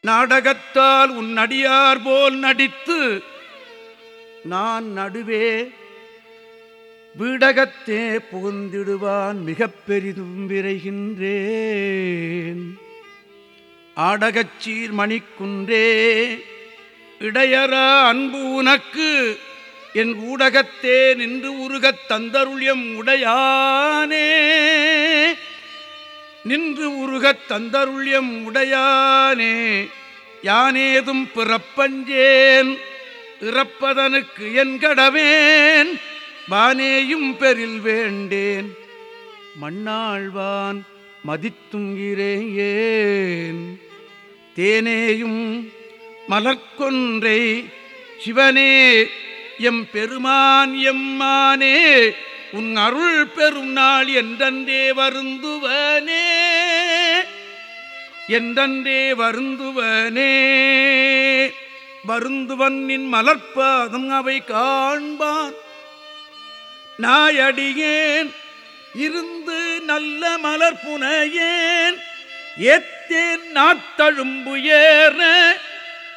நாடகத்தால் உன் அடியார் போல் நடித்து நான் நடுவே வீடகத்தே புகுந்திடுவான் மிக பெரிதும் விரைகின்றேன். ஆடகச்சீர் மணிக்குன்றே இடையரா அன்பு உனக்கு என் ஊடகத்தே நின்று உருகத் தந்தருளியம் உடையானே. நின்று உருகத் தந்தருள்யம் உடையானே யானேதும் பிறப்பஞ்சேன் இறப்பதனுக்கு என் கடவேன் வானேயும் பெரில் வேண்டேன். மண்ணாழ்வான் மதித்துங்கிறேன் தேனேயும் மலர்கொன்றை சிவனே எம் பெருமான் எம்மானே உன் அருள் பெறும் நாள் என்றே வருந்துவனே. என்றே வருந்துவனே. வருந்துவன் நின் மலர்ப்பாதம் அவை காண்பான். நாயடியேன் இருந்து நல்ல மலர் புனையேன். ஏத்தேன் நாத்தழும்பு ஏற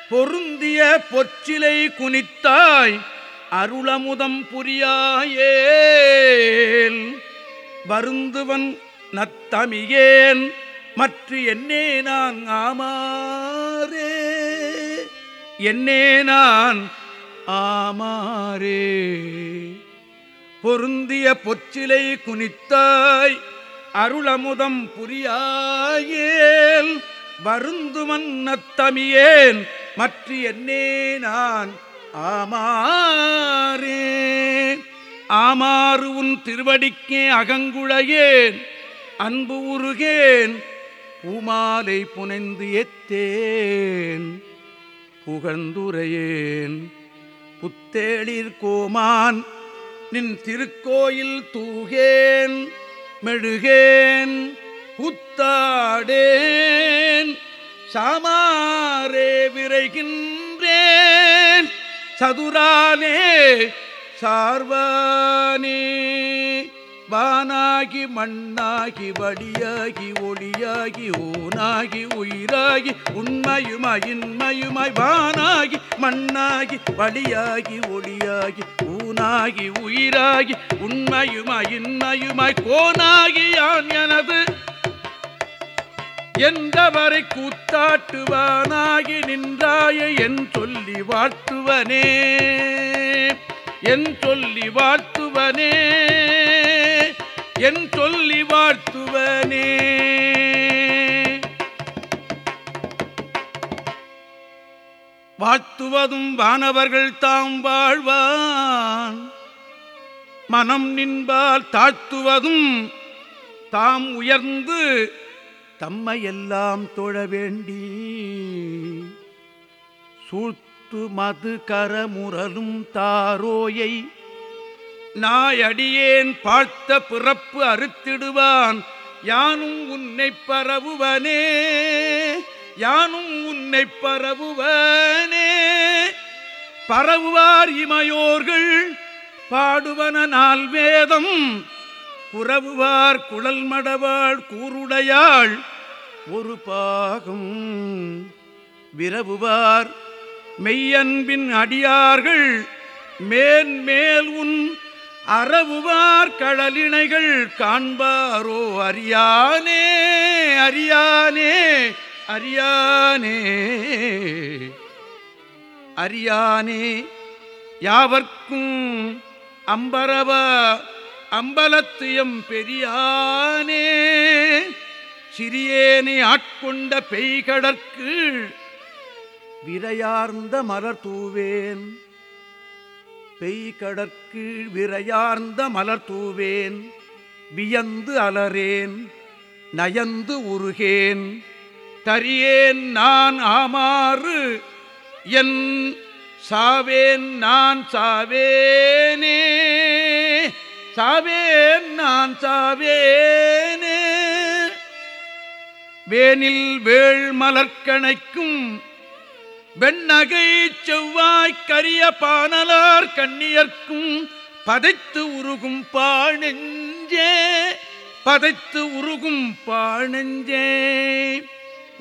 பொருந்திய பொச்சிலை குனித்தாய். அருளமுதம் புரியாயேல். வருந்துவன் நத்தமியேன் மற்ற என்னே நான் ஆமாரே என்னே நான் ஆமாரே பொருந்திய பொச்சிலை குனித்தாய் அருளமுதம் புரியாயேல். வருந்துமன் நத்தமியேன் மற்ற என்னே நான் ஆமாரே ஆமாறு உன் திருவடிக்கே அகங்குழையேன் அன்பு உருகேன் பூமாலை புனைந்து எத்தேன் புகழ்ந்துரையேன். புத்தேளிர் கோமான் நின் திருக்கோயில் தூகேன் மெழுகேன் புத்தாடேன் சாமாரே விரைகின்றேன். சதுரானே சார்வானே. வானாகி மண்ணாகி வடியாகி ஒளியாகி ஊனாகி உயிராகி உண்மையுமாய் இன்மையுமாய் வானாகி மண்ணாகி வழியாகி ஒளியாகி ஊனாகி உயிராகி உண்மையுமாய் இன்மையுமாய் கோனாகி யான் எனது எந்தவரை கூத்தாட்டுவானாகி நின்றாய என் சொல்லி வாழ்த்துவனே. என் சொல்லி வாழ்த்துவனே. என் சொல்லி வாழ்த்துவனே. வாழ்த்துவதும் வானவர்கள் தாம் வாழ்வான். மனம் நின்பால் தாழ்த்துவதும் தாம் உயர்ந்து தம்மையெல்லாம் தொழ வேண்டி சூழ்த்து மது கரமுரலும் தாரோயை நாயடியேன் பார்த்த பிறப்பு அறுத்திடுவான். யானும் உன்னை பரவுவனே யானும் உன்னை பரவுவனே. பரவுவார் இமையோர்கள் பாடுவனால் வேதம் குறவுவார் குழல் மடவாள் கூருடையாள் ஒரு பாகம் விரவுவார். மெய்யன்பின் அடியார்கள் மேன்மேல் உன் அறவுவார். கடலினைகள் காண்பாரோ அறியானே அறியானே அறியானே அறியானே. யாவர்க்கும் அம்பரவா அம்பலத்தியம் பெரியானே. சிறியேனை ஆட்கொண்ட பெய்கடற்கு விரையார்ந்த மலர் தூவேன். பெய்கடற்கு விரையார்ந்த மலர் தூவேன். வியந்து அலரேன் நயந்து உருகேன். தரியேன் நான் ஆமாறு என் சாவேன் நான் சாவேனே. சாவேன் நான் சாவேன் வேனில் வேள் மலர்கணைக்கும் வெண்ணகை செவ்வாய் கரிய பானலார் கண்ணியர்க்கும் பதைத்து உருகும் பாணெஞ்சே பதைத்து உருகும் பாணெஞ்சே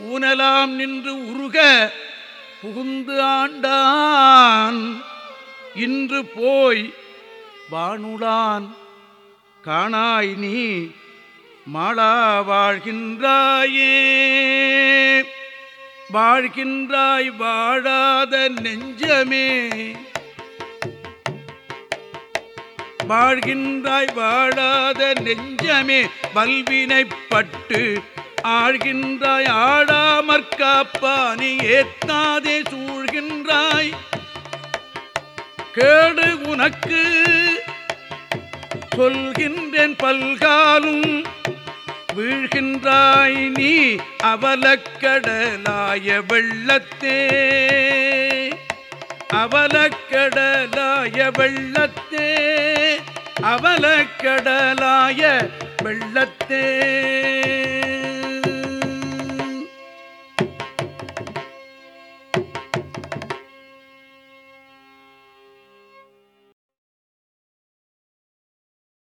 ஊனலாம் நின்று உருக புகுந்து ஆண்டான் இன்று போய் வானுளான் காணாய் நீ மாளா வாழ்கின்றாயே. வாழ்கின்றாய் வாழாத நெஞ்சமே. வாழ்கின்றாய் வாழாத நெஞ்சமே. பல்வினைப்பட்டு ஆழ்கின்றாய் ஆடாமற்காப்பா நீ ஏத்தாதே சூழ்கின்றாய். கேடு உனக்கு சொல்கின்றேன் பல்காலும் வீழ்கின்றாய் நீ அவலக்கடலாய வெள்ளத்தே. அவலக்கடலாய வெள்ளத்தே. அவலக்கடலாய வெள்ளத்தே.